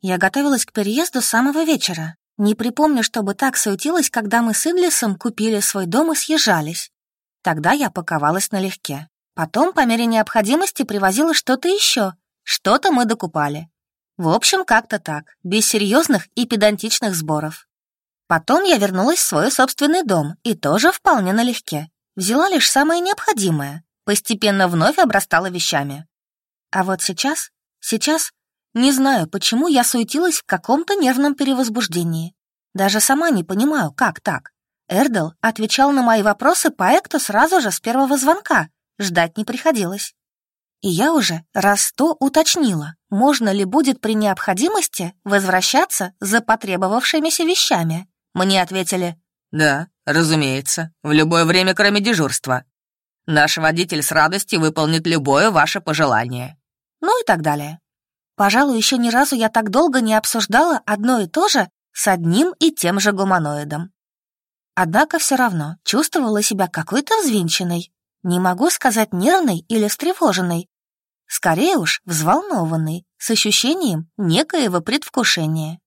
Я готовилась к переезду с самого вечера. Не припомню, чтобы так суетилась, когда мы с Идлисом купили свой дом и съезжались. Тогда я паковалась налегке. Потом, по мере необходимости, привозила что-то еще. Что-то мы докупали. В общем, как-то так, без серьезных и педантичных сборов. Потом я вернулась в свой собственный дом и тоже вполне налегке. Взяла лишь самое необходимое, постепенно вновь обрастала вещами. А вот сейчас, сейчас, не знаю, почему я суетилась в каком-то нервном перевозбуждении. Даже сама не понимаю, как так. Эрдел отвечал на мои вопросы по Экту сразу же с первого звонка, ждать не приходилось. И я уже раз сто уточнила, можно ли будет при необходимости возвращаться за потребовавшимися вещами. Мне ответили «Да, разумеется, в любое время, кроме дежурства. Наш водитель с радостью выполнит любое ваше пожелание». Ну и так далее. Пожалуй, еще ни разу я так долго не обсуждала одно и то же с одним и тем же гуманоидом. Однако все равно чувствовала себя какой-то взвинченной. Не могу сказать нервной или встревоженной. Скорее уж взволнованной, с ощущением некоего предвкушения.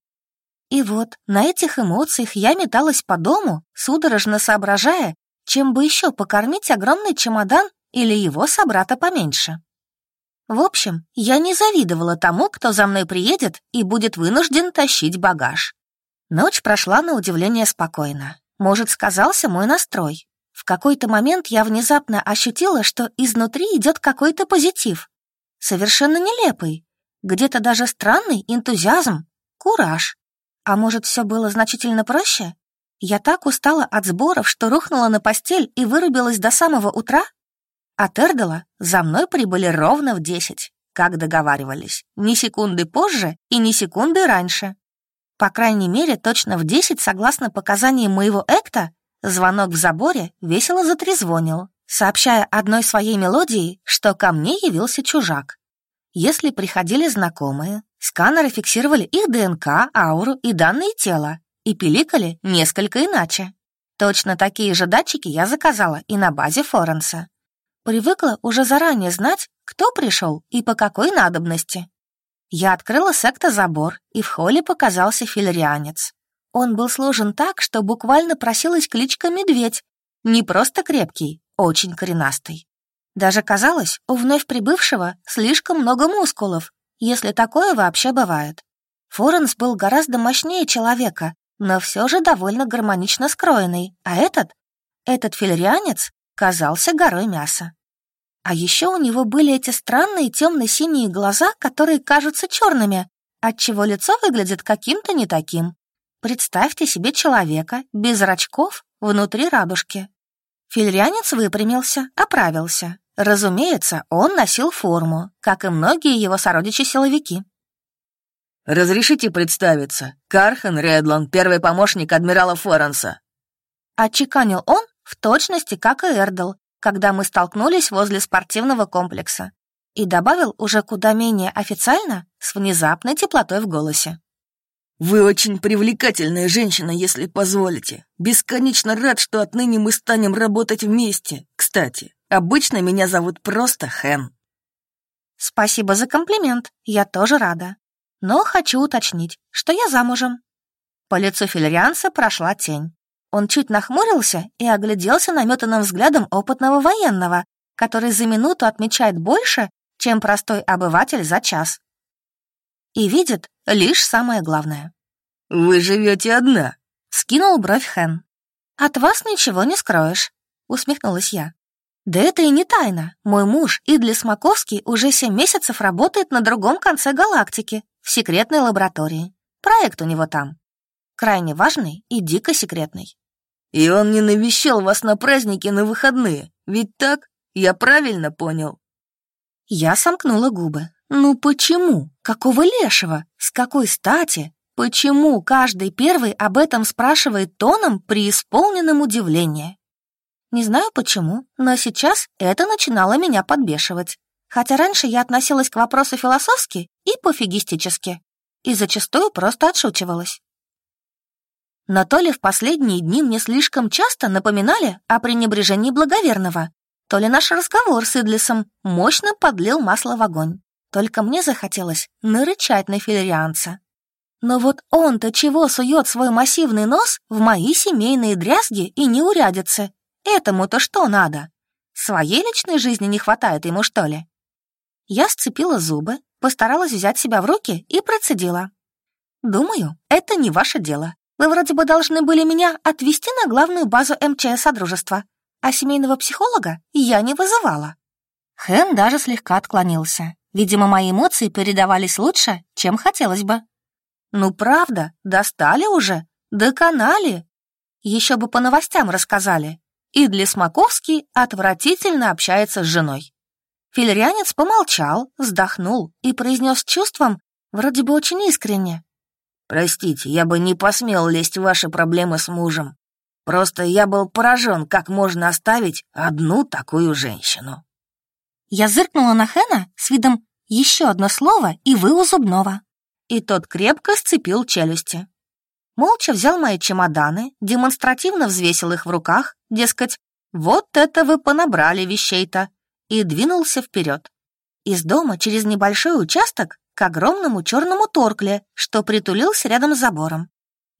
И вот на этих эмоциях я металась по дому, судорожно соображая, чем бы еще покормить огромный чемодан или его собрата поменьше. В общем, я не завидовала тому, кто за мной приедет и будет вынужден тащить багаж. Ночь прошла на удивление спокойно. Может, сказался мой настрой. В какой-то момент я внезапно ощутила, что изнутри идет какой-то позитив. Совершенно нелепый. Где-то даже странный энтузиазм, кураж. А может, все было значительно проще? Я так устала от сборов, что рухнула на постель и вырубилась до самого утра? От Эрдела за мной прибыли ровно в десять, как договаривались, ни секунды позже и ни секунды раньше. По крайней мере, точно в десять, согласно показаниям моего Экта, звонок в заборе весело затрезвонил, сообщая одной своей мелодией, что ко мне явился чужак. Если приходили знакомые, сканеры фиксировали их ДНК, ауру и данные тела и пиликали несколько иначе. Точно такие же датчики я заказала и на базе Форенса. Привыкла уже заранее знать, кто пришел и по какой надобности. Я открыла секта забор, и в холле показался филарианец. Он был сложен так, что буквально просилась кличка «Медведь». Не просто крепкий, очень коренастый. Даже казалось, у вновь прибывшего слишком много мускулов, если такое вообще бывает. Форенс был гораздо мощнее человека, но все же довольно гармонично скроенный, а этот, этот филарианец, казался горой мяса. А еще у него были эти странные темно-синие глаза, которые кажутся черными, отчего лицо выглядит каким-то не таким. Представьте себе человека без зрачков внутри радужки. Филарианец выпрямился, оправился, Разумеется, он носил форму, как и многие его сородичи-силовики. «Разрешите представиться. Кархан Редлон, первый помощник адмирала Форенса». Отчеканил он в точности, как и Эрдл, когда мы столкнулись возле спортивного комплекса. И добавил уже куда менее официально, с внезапной теплотой в голосе. «Вы очень привлекательная женщина, если позволите. Бесконечно рад, что отныне мы станем работать вместе. Кстати, Обычно меня зовут просто Хэн». «Спасибо за комплимент, я тоже рада. Но хочу уточнить, что я замужем». По лицу филарианца прошла тень. Он чуть нахмурился и огляделся наметанным взглядом опытного военного, который за минуту отмечает больше, чем простой обыватель за час. И видит лишь самое главное. «Вы живете одна?» — скинул бровь Хэн. «От вас ничего не скроешь», — усмехнулась я. Да это и не тайна. Мой муж, Идлис Маковский, уже семь месяцев работает на другом конце галактики, в секретной лаборатории. Проект у него там. Крайне важный и дико секретный. И он не навещал вас на праздники на выходные, ведь так? Я правильно понял? Я сомкнула губы. Ну почему? Какого лешего? С какой стати? Почему каждый первый об этом спрашивает тоном при исполненном удивлении? Не знаю почему, но сейчас это начинало меня подбешивать. Хотя раньше я относилась к вопросу философски и пофигистически, и зачастую просто отшучивалась. Но то ли в последние дни мне слишком часто напоминали о пренебрежении благоверного, то ли наш разговор с Идлисом мощно подлил масло в огонь. Только мне захотелось нарычать на филерианца. Но вот он-то чего сует свой массивный нос в мои семейные дрязги и неурядицы? Этому-то что надо? Своей личной жизни не хватает ему, что ли? Я сцепила зубы, постаралась взять себя в руки и процедила. «Думаю, это не ваше дело. Вы вроде бы должны были меня отвезти на главную базу МЧС Содружества, а семейного психолога я не вызывала». Хэн даже слегка отклонился. Видимо, мои эмоции передавались лучше, чем хотелось бы. «Ну правда, достали уже, доконали. Еще бы по новостям рассказали. Идли Смаковский отвратительно общается с женой». Филерянец помолчал, вздохнул и произнес чувством, вроде бы очень искренне. «Простите, я бы не посмел лезть в ваши проблемы с мужем. Просто я был поражен, как можно оставить одну такую женщину». Я зыркнула на Хэна с видом «еще одно слово, и вы у зубного». И тот крепко сцепил челюсти. Молча взял мои чемоданы, демонстративно взвесил их в руках, дескать, «Вот это вы понабрали вещей-то!» и двинулся вперед. Из дома через небольшой участок к огромному черному торкле, что притулился рядом с забором.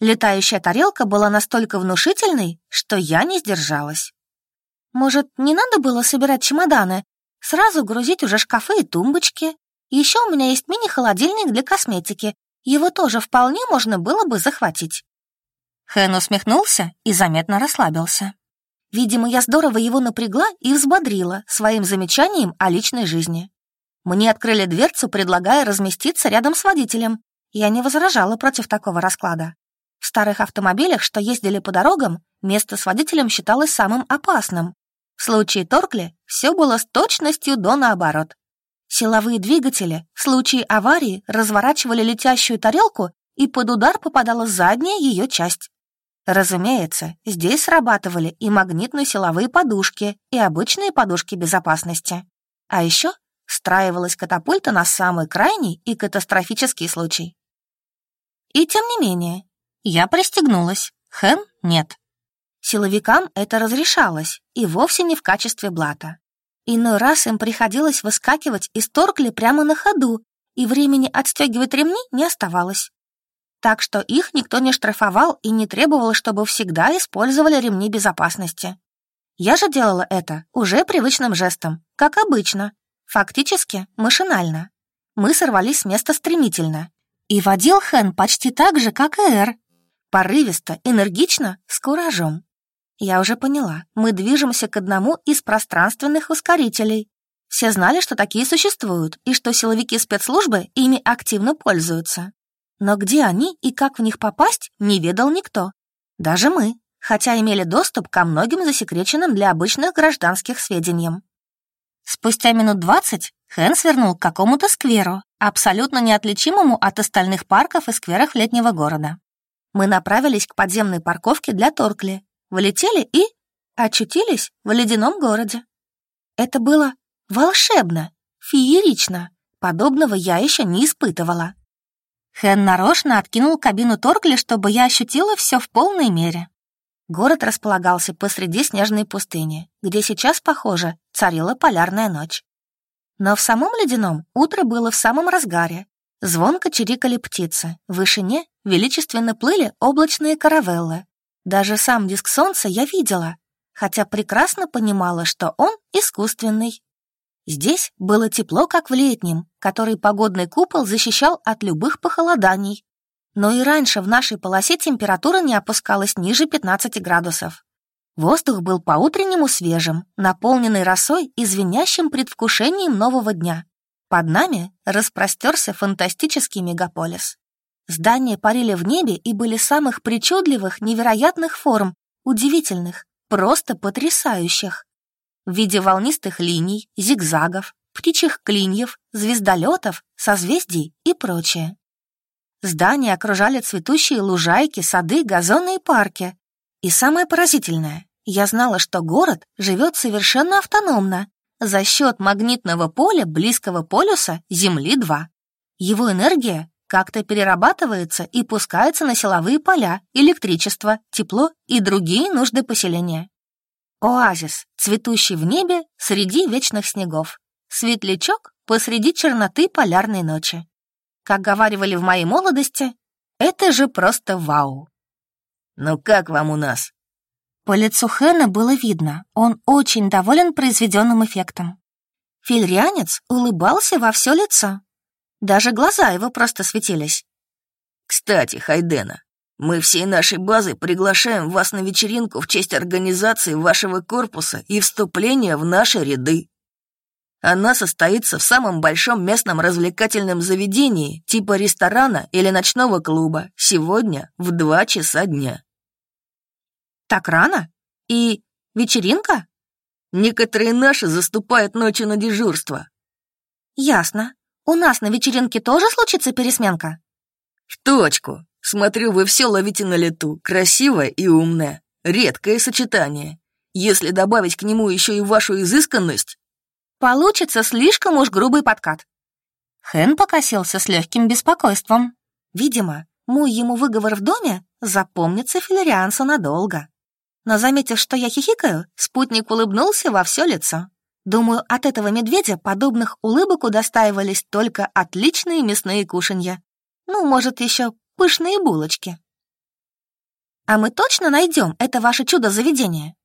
Летающая тарелка была настолько внушительной, что я не сдержалась. Может, не надо было собирать чемоданы, сразу грузить уже шкафы и тумбочки? Еще у меня есть мини-холодильник для косметики, его тоже вполне можно было бы захватить. Хэн усмехнулся и заметно расслабился. Видимо, я здорово его напрягла и взбодрила своим замечанием о личной жизни. Мне открыли дверцу, предлагая разместиться рядом с водителем. Я не возражала против такого расклада. В старых автомобилях, что ездили по дорогам, место с водителем считалось самым опасным. В случае Торкли все было с точностью до наоборот. Силовые двигатели в случае аварии разворачивали летящую тарелку, и под удар попадала задняя ее часть. Разумеется, здесь срабатывали и магнитно-силовые подушки, и обычные подушки безопасности. А еще встраивалась катапульта на самый крайний и катастрофический случай. И тем не менее, я пристегнулась, Хэн — нет. Силовикам это разрешалось, и вовсе не в качестве блата. Иной раз им приходилось выскакивать из торкли прямо на ходу, и времени отстегивать ремни не оставалось. Так что их никто не штрафовал и не требовал, чтобы всегда использовали ремни безопасности. Я же делала это уже привычным жестом, как обычно, Фактически, машинально. Мы сорвались с места стремительно. И водил Хэн почти так же, как и Эр. Порывисто, энергично, с куражом. Я уже поняла, мы движемся к одному из пространственных ускорителей. Все знали, что такие существуют, и что силовики спецслужбы ими активно пользуются. Но где они и как в них попасть, не ведал никто. Даже мы, хотя имели доступ ко многим засекреченным для обычных гражданских сведениям. Спустя минут двадцать Хэн свернул к какому-то скверу, абсолютно неотличимому от остальных парков и скверов летнего города. Мы направились к подземной парковке для Торкли, влетели и очутились в ледяном городе. Это было волшебно, феерично. Подобного я еще не испытывала. Хэн нарочно откинул кабину Торкли, чтобы я ощутила все в полной мере. Город располагался посреди снежной пустыни, где сейчас, похоже, царила полярная ночь. Но в самом ледяном утро было в самом разгаре. Звонко чирикали птицы, в вышине величественно плыли облачные каравеллы. Даже сам диск солнца я видела, хотя прекрасно понимала, что он искусственный. Здесь было тепло, как в летнем, который погодный купол защищал от любых похолоданий, но и раньше в нашей полосе температура не опускалась ниже 15 градусов. Воздух был по-утреннему свежим, наполненный росой и звенящим предвкушением нового дня. Под нами распростерся фантастический мегаполис. Здания парили в небе и были самых причудливых, невероятных форм, удивительных, просто потрясающих. В виде волнистых линий, зигзагов, птичьих клиньев, звездолетов, созвездий и прочее. Здания окружали цветущие лужайки, сады, газоны и парки. И самое поразительное, я знала, что город живет совершенно автономно за счет магнитного поля близкого полюса Земли-2. Его энергия как-то перерабатывается и пускается на силовые поля, электричество, тепло и другие нужды поселения. Оазис, цветущий в небе среди вечных снегов. Светлячок посреди черноты полярной ночи. Как говаривали в моей молодости, Это же просто вау. «Ну как вам у нас?» По лицу Хэна было видно, он очень доволен произведенным эффектом. Фильрянец улыбался во все лицо. Даже глаза его просто светились. «Кстати, Хайдена, мы всей нашей базы приглашаем вас на вечеринку в честь организации вашего корпуса и вступления в наши ряды. Она состоится в самом большом местном развлекательном заведении, типа ресторана или ночного клуба, сегодня в два часа дня. Так рано? И вечеринка? Некоторые наши заступают ночью на дежурство. Ясно. У нас на вечеринке тоже случится пересменка? В точку. Смотрю, вы все ловите на лету. Красивое и умное. Редкое сочетание. Если добавить к нему еще и вашу изысканность... Получится слишком уж грубый подкат. Хэн покосился с легким беспокойством. Видимо, мой ему выговор в доме запомнится Филариансу надолго. Но, заметив, что я хихикаю, спутник улыбнулся во все лицо. Думаю, от этого медведя подобных улыбок удостаивались только отличные мясные кушанья. Ну, может, еще пышные булочки. А мы точно найдем это ваше чудо-заведение?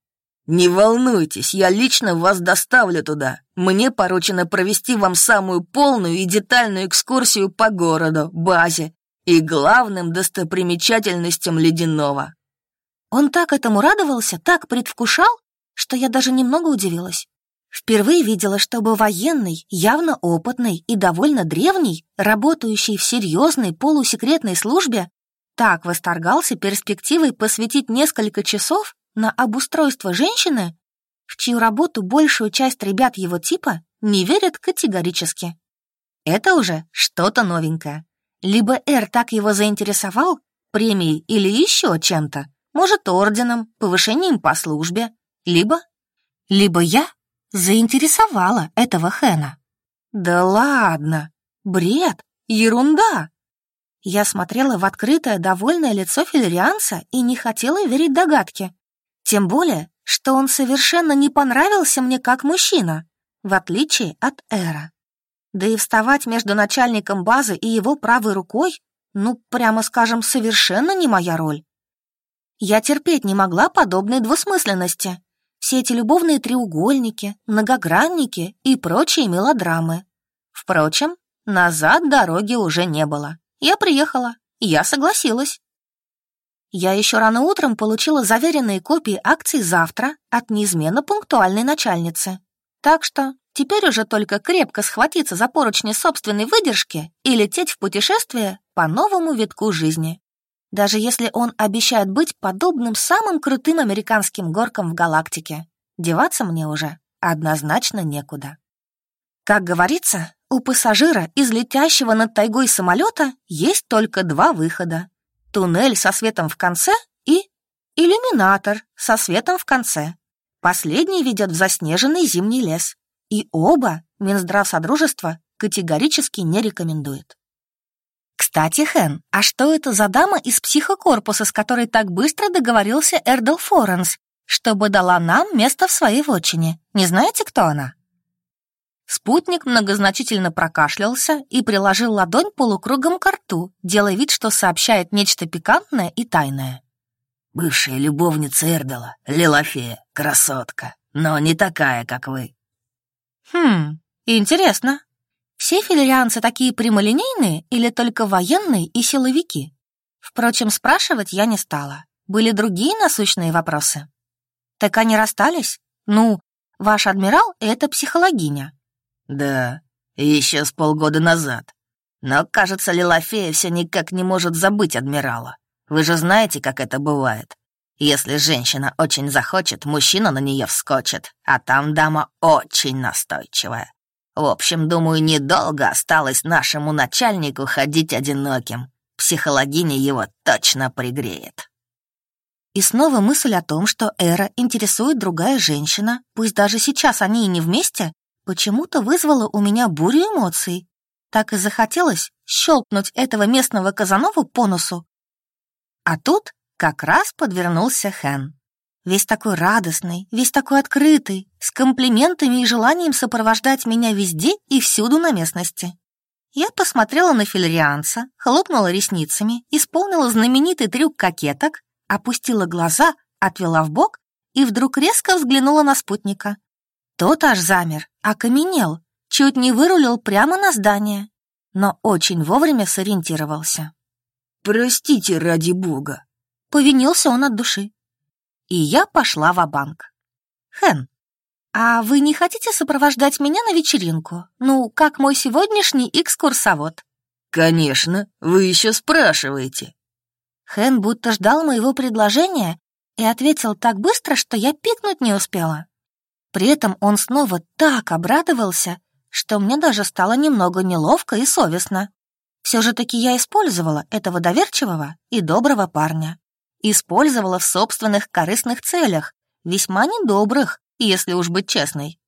Не волнуйтесь, я лично вас доставлю туда. Мне поручено провести вам самую полную и детальную экскурсию по городу, базе и главным достопримечательностям Ледяного. Он так этому радовался, так предвкушал, что я даже немного удивилась. Впервые видела, чтобы военный, явно опытный и довольно древний, работающий в серьезной полусекретной службе, так восторгался перспективой посвятить несколько часов на обустройство женщины, в чью работу большую часть ребят его типа не верят категорически. Это уже что-то новенькое. Либо Эр так его заинтересовал, премией или еще чем-то, может, орденом, повышением по службе, либо... Либо я заинтересовала этого Хэна. Да ладно, бред, ерунда. Я смотрела в открытое, довольное лицо филерианца и не хотела верить догадке. Тем более, что он совершенно не понравился мне как мужчина, в отличие от Эра. Да и вставать между начальником базы и его правой рукой, ну, прямо скажем, совершенно не моя роль. Я терпеть не могла подобной двусмысленности. Все эти любовные треугольники, многогранники и прочие мелодрамы. Впрочем, назад дороги уже не было. Я приехала, я согласилась. Я еще рано утром получила заверенные копии акций завтра от неизменно пунктуальной начальницы. Так что теперь уже только крепко схватиться за поручни собственной выдержки и лететь в путешествие по новому витку жизни даже если он обещает быть подобным самым крутым американским горкам в галактике. Деваться мне уже однозначно некуда. Как говорится, у пассажира из летящего над тайгой самолета есть только два выхода. Туннель со светом в конце и иллюминатор со светом в конце. Последний ведет в заснеженный зимний лес. И оба Минздрав Содружества категорически не рекомендует. «Кстати, Хэн, а что это за дама из психокорпуса, с которой так быстро договорился Эрдл Форенс, чтобы дала нам место в своей вотчине? Не знаете, кто она?» Спутник многозначительно прокашлялся и приложил ладонь полукругом к рту, делая вид, что сообщает нечто пикантное и тайное. «Бывшая любовница Эрдала, Лилофея, красотка, но не такая, как вы». «Хм, интересно. Все филерианцы такие прямолинейные или только военные и силовики? Впрочем, спрашивать я не стала. Были другие насущные вопросы. Так они расстались? Ну, ваш адмирал — это психологиня. Да, еще с полгода назад. Но, кажется, Лилофея все никак не может забыть адмирала. Вы же знаете, как это бывает. Если женщина очень захочет, мужчина на нее вскочит, а там дама очень настойчивая. В общем, думаю, недолго осталось нашему начальнику ходить одиноким. Психологиня его точно пригреет. И снова мысль о том, что Эра интересует другая женщина, пусть даже сейчас они и не вместе, почему-то вызвала у меня бурю эмоций. Так и захотелось щелкнуть этого местного Казанову по носу. А тут как раз подвернулся Хэн. Весь такой радостный, весь такой открытый, с комплиментами и желанием сопровождать меня везде и всюду на местности. Я посмотрела на филерианца, хлопнула ресницами, исполнила знаменитый трюк кокеток, опустила глаза, отвела в бок и вдруг резко взглянула на спутника. Тот аж замер, окаменел, чуть не вырулил прямо на здание, но очень вовремя сориентировался. «Простите, ради бога!» — повинился он от души. И я пошла в банк «Хэн, а вы не хотите сопровождать меня на вечеринку? Ну, как мой сегодняшний экскурсовод?» «Конечно, вы еще спрашиваете». Хэн будто ждал моего предложения и ответил так быстро, что я пикнуть не успела. При этом он снова так обрадовался, что мне даже стало немного неловко и совестно. Все же таки я использовала этого доверчивого и доброго парня. Использовала в собственных корыстных целях, весьма недобрых, если уж быть честной.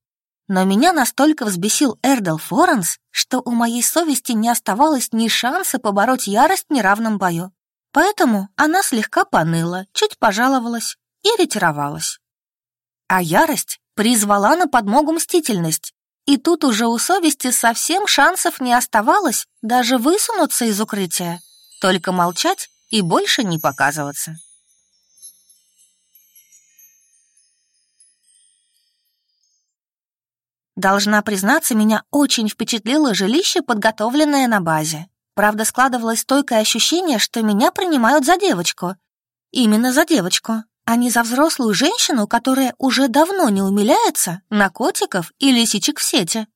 Но меня настолько взбесил Эрдел Форенс, что у моей совести не оставалось ни шанса побороть ярость в неравном бою. Поэтому она слегка поныла, чуть пожаловалась и ретировалась. А ярость призвала на подмогу мстительность, и тут уже у совести совсем шансов не оставалось даже высунуться из укрытия, только молчать и больше не показываться. Должна признаться, меня очень впечатлило жилище, подготовленное на базе. Правда, складывалось стойкое ощущение, что меня принимают за девочку. Именно за девочку а не за взрослую женщину, которая уже давно не умиляется на котиков и лисичек в сети.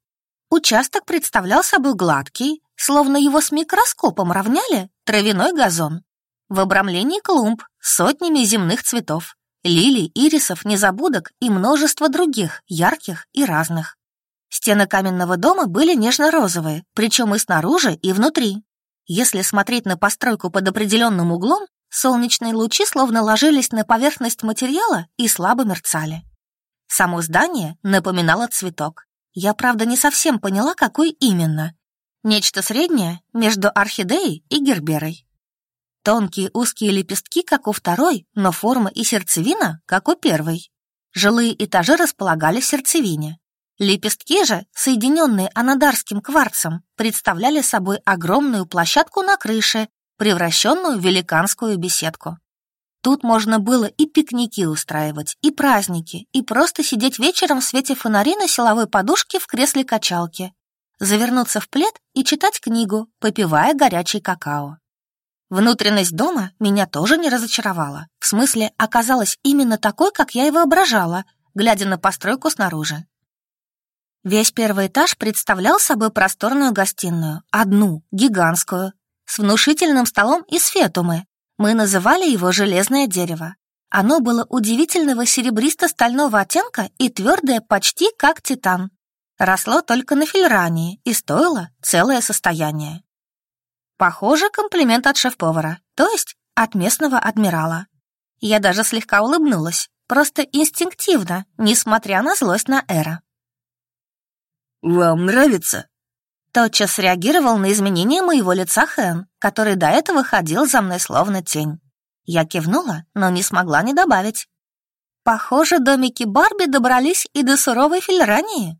Участок представлял собой гладкий, словно его с микроскопом равняли травяной газон. В обрамлении клумб сотнями земных цветов, лилий, ирисов, незабудок и множество других, ярких и разных. Стены каменного дома были нежно-розовые, причем и снаружи, и внутри. Если смотреть на постройку под определенным углом, Солнечные лучи словно ложились на поверхность материала и слабо мерцали. Само здание напоминало цветок. Я, правда, не совсем поняла, какой именно. Нечто среднее между орхидеей и герберой. Тонкие узкие лепестки, как у второй, но форма и сердцевина, как у первой. Жилые этажи располагались в сердцевине. Лепестки же, соединенные анадарским кварцем, представляли собой огромную площадку на крыше превращенную в великанскую беседку. Тут можно было и пикники устраивать, и праздники, и просто сидеть вечером в свете фонари на силовой подушке в кресле качалки, завернуться в плед и читать книгу, попивая горячий какао. Внутренность дома меня тоже не разочаровала. В смысле, оказалась именно такой, как я и воображала, глядя на постройку снаружи. Весь первый этаж представлял собой просторную гостиную, одну, гигантскую, с внушительным столом из фетумы. Мы называли его «железное дерево». Оно было удивительного серебристо-стального оттенка и твердое почти как титан. Росло только на филрании и стоило целое состояние. Похоже, комплимент от шеф-повара, то есть от местного адмирала. Я даже слегка улыбнулась, просто инстинктивно, несмотря на злость на Эра. «Вам нравится?» Тотчас реагировал на изменение моего лица Хэн, который до этого ходил за мной словно тень. Я кивнула, но не смогла не добавить. Похоже, домики Барби добрались и до суровой филрании.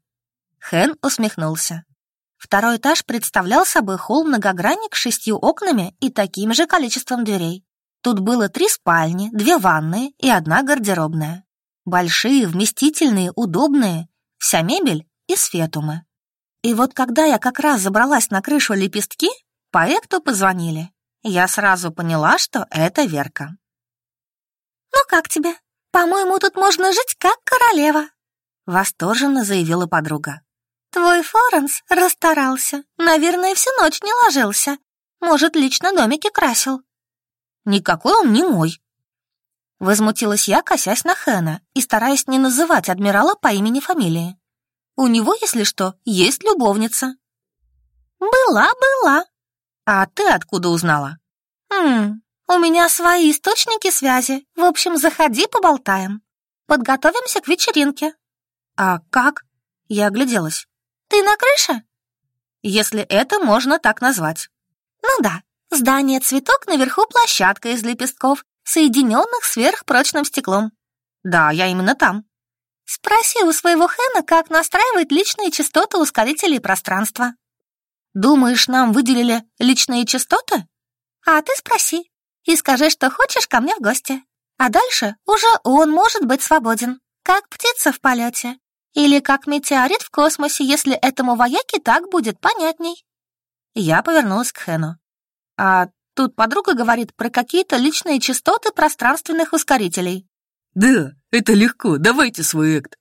Хэн усмехнулся. Второй этаж представлял собой холл-многогранник с шестью окнами и таким же количеством дверей. Тут было три спальни, две ванные и одна гардеробная. Большие, вместительные, удобные, вся мебель из фетумы. И вот когда я как раз забралась на крышу лепестки, по Экту позвонили. Я сразу поняла, что это Верка. «Ну как тебе? По-моему, тут можно жить как королева», — восторженно заявила подруга. «Твой Флоренс расстарался. Наверное, всю ночь не ложился. Может, лично домики красил». «Никакой он не мой», Возмутилась я, косясь на Хэна и стараясь не называть адмирала по имени-фамилии. У него, если что, есть любовница». «Была, была». «А ты откуда узнала?» «Хм, у меня свои источники связи. В общем, заходи, поболтаем. Подготовимся к вечеринке». «А как?» Я огляделась. «Ты на крыше?» «Если это можно так назвать». «Ну да, здание цветок наверху площадка из лепестков, соединенных сверхпрочным стеклом». «Да, я именно там». Спроси у своего Хэна, как настраивать личные частоты ускорителей пространства. Думаешь, нам выделили личные частоты? А ты спроси и скажи, что хочешь ко мне в гости. А дальше уже он может быть свободен, как птица в полете. Или как метеорит в космосе, если этому вояке так будет понятней. Я повернулась к Хэну. А тут подруга говорит про какие-то личные частоты пространственных ускорителей. Да, это легко, давайте свой экт.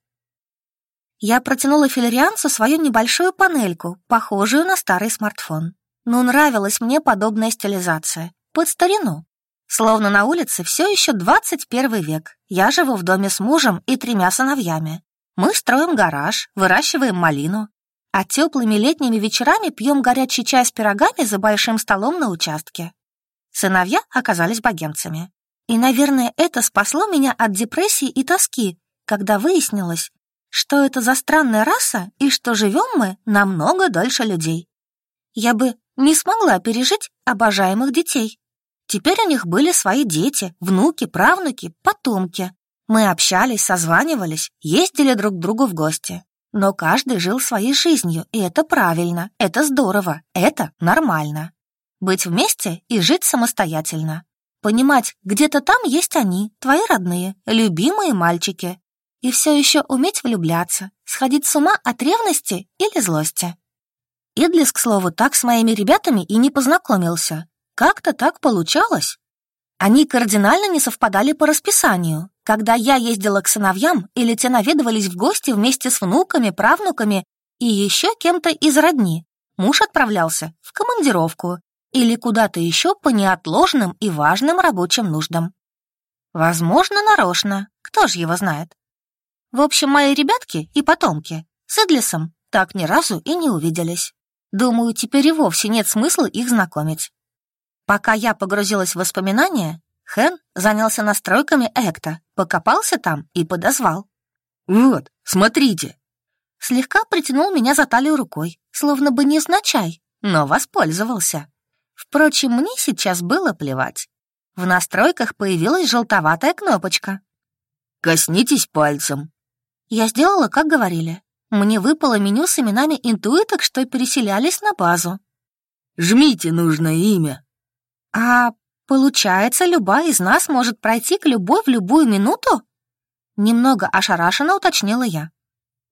Я протянула филерианцу свою небольшую панельку, похожую на старый смартфон. Но нравилась мне подобная стилизация. Под старину. Словно на улице все еще 21 век. Я живу в доме с мужем и тремя сыновьями. Мы строим гараж, выращиваем малину, а теплыми летними вечерами пьем горячий чай с пирогами за большим столом на участке. Сыновья оказались богемцами. И, наверное, это спасло меня от депрессии и тоски, когда выяснилось, что это за странная раса и что живем мы намного дольше людей. Я бы не смогла пережить обожаемых детей. Теперь у них были свои дети, внуки, правнуки, потомки. Мы общались, созванивались, ездили друг к другу в гости. Но каждый жил своей жизнью, и это правильно, это здорово, это нормально. Быть вместе и жить самостоятельно. Понимать, где-то там есть они, твои родные, любимые мальчики. И все еще уметь влюбляться, сходить с ума от ревности или злости. Идлис, к слову, так с моими ребятами и не познакомился. Как-то так получалось. Они кардинально не совпадали по расписанию. Когда я ездила к сыновьям или те наведывались в гости вместе с внуками, правнуками и еще кем-то из родни, муж отправлялся в командировку или куда-то еще по неотложным и важным рабочим нуждам. Возможно, нарочно, кто ж его знает. В общем, мои ребятки и потомки с Эдлисом так ни разу и не увиделись. Думаю, теперь и вовсе нет смысла их знакомить. Пока я погрузилась в воспоминания, Хэн занялся настройками Экта, покопался там и подозвал. «Вот, смотрите!» Слегка притянул меня за талию рукой, словно бы незначай, но воспользовался. Впрочем, мне сейчас было плевать. В настройках появилась желтоватая кнопочка. «Коснитесь пальцем». Я сделала, как говорили. Мне выпало меню с именами интуиток, что переселялись на базу. «Жмите нужное имя». «А получается, любая из нас может пройти к любой в любую минуту?» Немного ошарашенно уточнила я.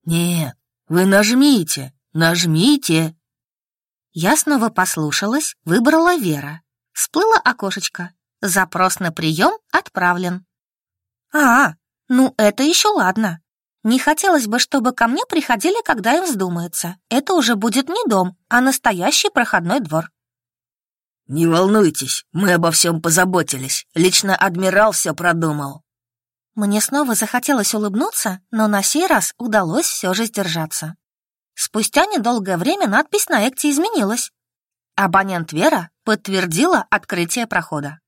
«Нет, вы нажмите, нажмите». Я снова послушалась, выбрала Вера. Всплыло окошечко. Запрос на прием отправлен. «А, ну это еще ладно. Не хотелось бы, чтобы ко мне приходили, когда им вздумается. Это уже будет не дом, а настоящий проходной двор. «Не волнуйтесь, мы обо всем позаботились. Лично адмирал все продумал». Мне снова захотелось улыбнуться, но на сей раз удалось все же сдержаться. Спустя недолгое время надпись на экте изменилась. Абонент Вера подтвердила открытие прохода.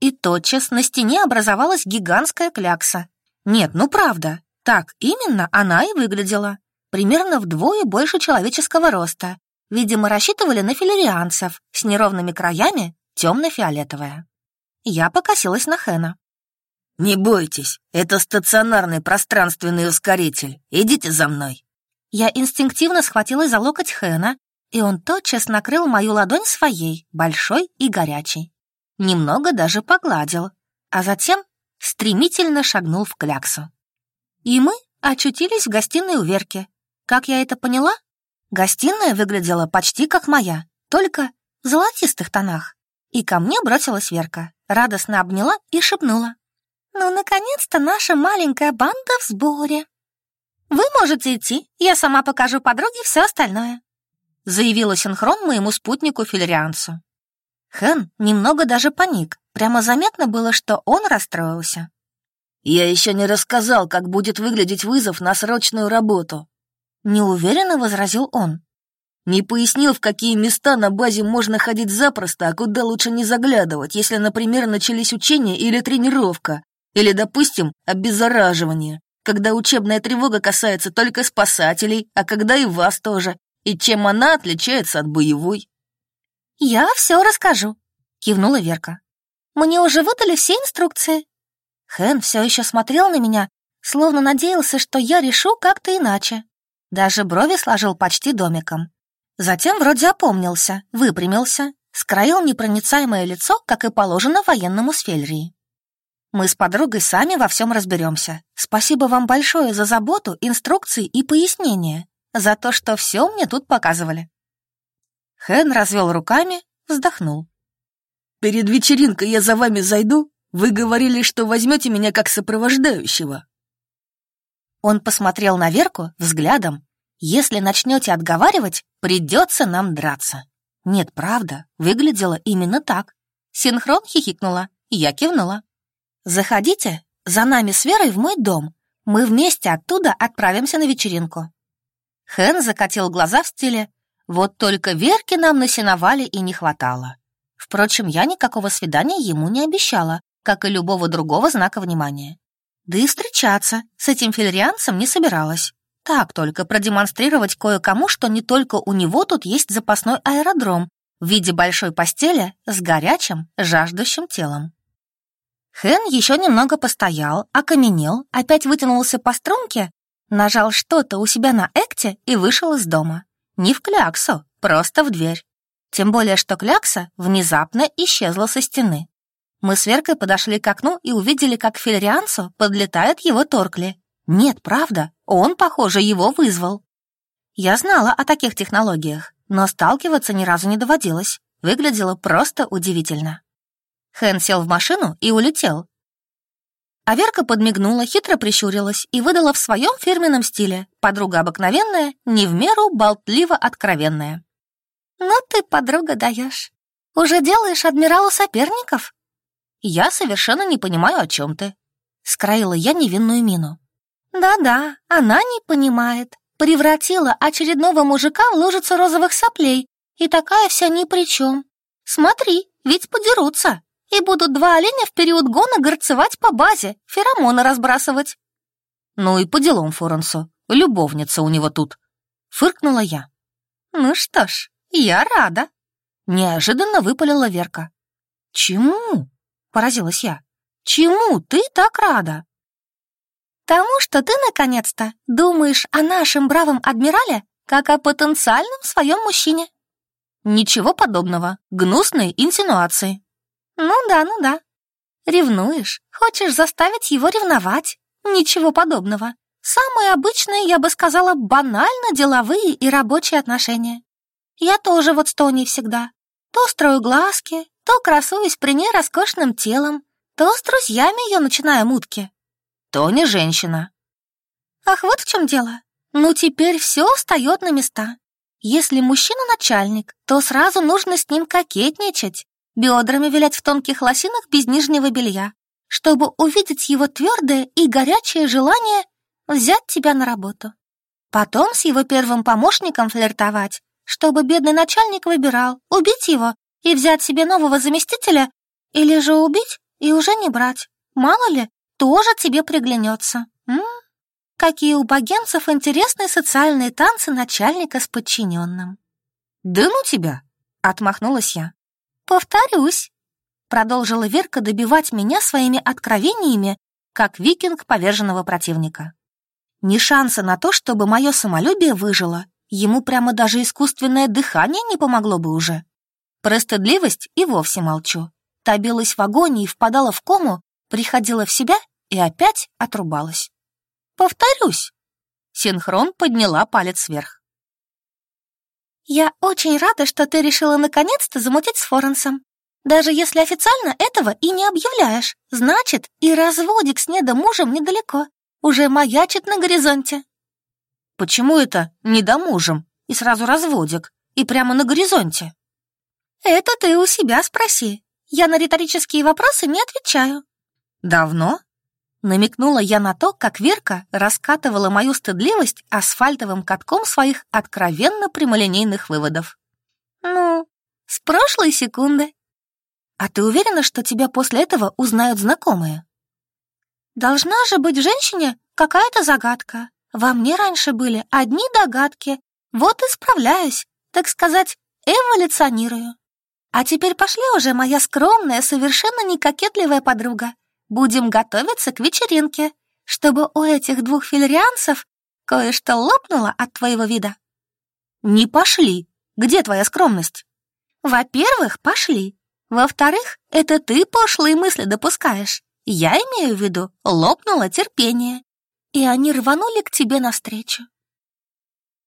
И тотчас на стене образовалась гигантская клякса. Нет, ну правда, так именно она и выглядела. Примерно вдвое больше человеческого роста Видимо, рассчитывали на филерианцев с неровными краями, темно-фиолетовая. Я покосилась на Хэна. «Не бойтесь, это стационарный пространственный ускоритель. Идите за мной». Я инстинктивно схватилась за локоть Хэна, и он тотчас накрыл мою ладонь своей, большой и горячей. Немного даже погладил, а затем стремительно шагнул в кляксу. И мы очутились в гостиной у Верки. Как я это поняла? Гостиная выглядела почти как моя, только в золотистых тонах. И ко мне бросилась Верка, радостно обняла и шепнула. «Ну, наконец-то наша маленькая банда в сборе!» «Вы можете идти, я сама покажу подруге все остальное», заявила синхрон моему спутнику Филерианцу. Хэн немного даже паник, прямо заметно было, что он расстроился. «Я еще не рассказал, как будет выглядеть вызов на срочную работу», Неуверенно возразил он. Не пояснил, в какие места на базе можно ходить запросто, а куда лучше не заглядывать, если, например, начались учения или тренировка, или, допустим, обеззараживание, когда учебная тревога касается только спасателей, а когда и вас тоже, и чем она отличается от боевой. «Я все расскажу», — кивнула Верка. «Мне уже выдали все инструкции». Хэн все еще смотрел на меня, словно надеялся, что я решу как-то иначе. Даже брови сложил почти домиком. Затем вроде опомнился, выпрямился, скроил непроницаемое лицо, как и положено военному с Фельрии. Мы с подругой сами во всем разберемся. Спасибо вам большое за заботу, инструкции и пояснения, за то, что все мне тут показывали. Хэн развел руками, вздохнул. «Перед вечеринкой я за вами зайду. Вы говорили, что возьмете меня как сопровождающего». Он посмотрел на Верку взглядом. «Если начнете отговаривать, придется нам драться». Нет, правда, выглядело именно так. Синхрон хихикнула, я кивнула. «Заходите, за нами с Верой в мой дом. Мы вместе оттуда отправимся на вечеринку». Хэн закатил глаза в стиле «Вот только Верки нам насиновали и не хватало». Впрочем, я никакого свидания ему не обещала, как и любого другого знака внимания. Да и встречаться с этим филерианцем не собиралась. Так только продемонстрировать кое-кому, что не только у него тут есть запасной аэродром в виде большой постели с горячим, жаждущим телом. Хэн еще немного постоял, окаменел, опять вытянулся по струнке, нажал что-то у себя на экте и вышел из дома. Не в кляксу, просто в дверь. Тем более, что клякса внезапно исчезла со стены. Мы с Веркой подошли к окну и увидели, как к подлетает его Торкли. Нет, правда, он, похоже, его вызвал. Я знала о таких технологиях, но сталкиваться ни разу не доводилось. Выглядело просто удивительно. Хэн сел в машину и улетел. А Верка подмигнула, хитро прищурилась и выдала в своем фирменном стиле. Подруга обыкновенная, не в меру болтливо откровенная. «Ну ты, подруга, даешь. Уже делаешь адмиралу соперников?» «Я совершенно не понимаю, о чем ты». Скроила я невинную мину. «Да-да, она не понимает. Превратила очередного мужика в лужицу розовых соплей, и такая вся ни при чем. Смотри, ведь подерутся, и будут два оленя в период гона горцевать по базе, феромоны разбрасывать». «Ну и по делам Форенсу, любовница у него тут», — фыркнула я. «Ну что ж, я рада», — неожиданно выпалила Верка. «Чему?» поразилась я. «Чему ты так рада?» «Тому, что ты, наконец-то, думаешь о нашем бравом адмирале как о потенциальном своем мужчине». «Ничего подобного. Гнусные инсинуации». «Ну да, ну да. Ревнуешь, хочешь заставить его ревновать. Ничего подобного. Самые обычные, я бы сказала, банально деловые и рабочие отношения. Я тоже вот с Тони всегда. То строю глазки, то красуюсь при ней роскошным телом, то с друзьями ее начинаю мутки. То не женщина. Ах, вот в чем дело. Ну, теперь все встает на места. Если мужчина начальник, то сразу нужно с ним кокетничать, бедрами вилять в тонких лосинах без нижнего белья, чтобы увидеть его твердое и горячее желание взять тебя на работу. Потом с его первым помощником флиртовать, чтобы бедный начальник выбирал, убить его и взять себе нового заместителя или же убить и уже не брать. Мало ли, тоже тебе приглянется. М? Какие у богенцев интересные социальные танцы начальника с подчиненным. «Да ну тебя!» — отмахнулась я. «Повторюсь», — продолжила Верка добивать меня своими откровениями, как викинг поверженного противника. Ни шанса на то, чтобы мое самолюбие выжило. Ему прямо даже искусственное дыхание не помогло бы уже. Про стыдливость и вовсе молчу. Та билась в агонии, впадала в кому, приходила в себя и опять отрубалась. Повторюсь. Синхрон подняла палец вверх. «Я очень рада, что ты решила наконец-то замутить с Форенсом. Даже если официально этого и не объявляешь, значит, и разводик с недомужем недалеко, уже маячит на горизонте». «Почему это недомужем и сразу разводик, и прямо на горизонте?» «Это ты у себя спроси. Я на риторические вопросы не отвечаю». «Давно?» Намекнула я на то, как Верка раскатывала мою стыдливость асфальтовым катком своих откровенно прямолинейных выводов. «Ну, с прошлой секунды». «А ты уверена, что тебя после этого узнают знакомые?» «Должна же быть в женщине какая-то загадка. Во мне раньше были одни догадки. Вот и справляюсь, так сказать, эволюционирую». А теперь пошли уже, моя скромная, совершенно некокетливая подруга. Будем готовиться к вечеринке, чтобы у этих двух филерианцев кое-что лопнуло от твоего вида. Не пошли, Где твоя скромность? Во-первых, пошли. Во-вторых, это ты пошлые мысли допускаешь. Я имею в виду, лопнуло терпение. И они рванули к тебе навстречу.